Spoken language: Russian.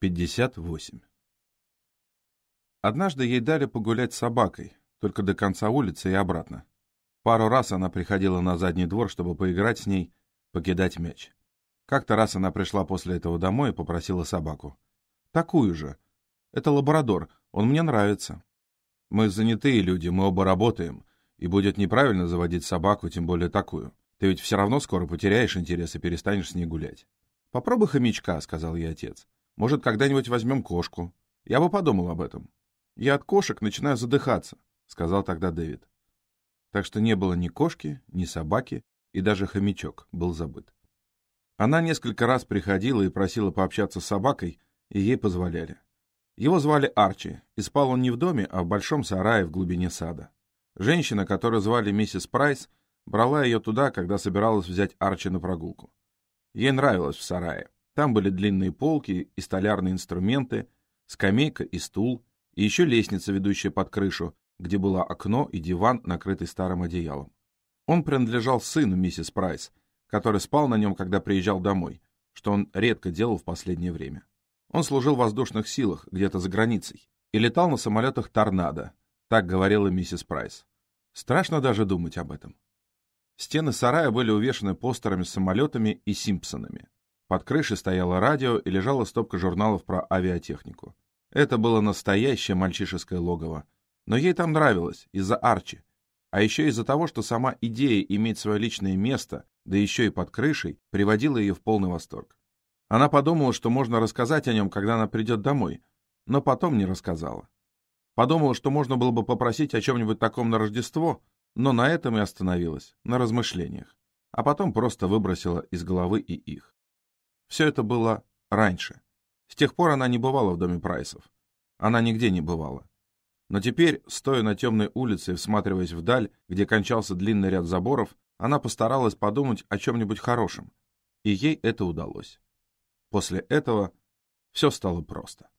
58. Однажды ей дали погулять с собакой, только до конца улицы и обратно. Пару раз она приходила на задний двор, чтобы поиграть с ней, покидать мяч. Как-то раз она пришла после этого домой и попросила собаку. «Такую же. Это лабрадор, он мне нравится». «Мы занятые люди, мы оба работаем, и будет неправильно заводить собаку, тем более такую. Ты ведь все равно скоро потеряешь интерес и перестанешь с ней гулять». «Попробуй хомячка», — сказал ей отец. Может, когда-нибудь возьмем кошку? Я бы подумал об этом. Я от кошек начинаю задыхаться, — сказал тогда Дэвид. Так что не было ни кошки, ни собаки, и даже хомячок был забыт. Она несколько раз приходила и просила пообщаться с собакой, и ей позволяли. Его звали Арчи, и спал он не в доме, а в большом сарае в глубине сада. Женщина, которую звали миссис Прайс, брала ее туда, когда собиралась взять Арчи на прогулку. Ей нравилось в сарае. Там были длинные полки и столярные инструменты, скамейка и стул, и еще лестница, ведущая под крышу, где было окно и диван, накрытый старым одеялом. Он принадлежал сыну миссис Прайс, который спал на нем, когда приезжал домой, что он редко делал в последнее время. Он служил в воздушных силах, где-то за границей, и летал на самолетах «Торнадо», так говорила миссис Прайс. Страшно даже думать об этом. Стены сарая были увешаны постерами с самолетами и Симпсонами. Под крышей стояло радио и лежала стопка журналов про авиатехнику. Это было настоящее мальчишеское логово. Но ей там нравилось, из-за Арчи. А еще из-за того, что сама идея иметь свое личное место, да еще и под крышей, приводила ее в полный восторг. Она подумала, что можно рассказать о нем, когда она придет домой, но потом не рассказала. Подумала, что можно было бы попросить о чем-нибудь таком на Рождество, но на этом и остановилась, на размышлениях. А потом просто выбросила из головы и их. Все это было раньше. С тех пор она не бывала в доме Прайсов. Она нигде не бывала. Но теперь, стоя на темной улице и всматриваясь вдаль, где кончался длинный ряд заборов, она постаралась подумать о чем-нибудь хорошем. И ей это удалось. После этого все стало просто.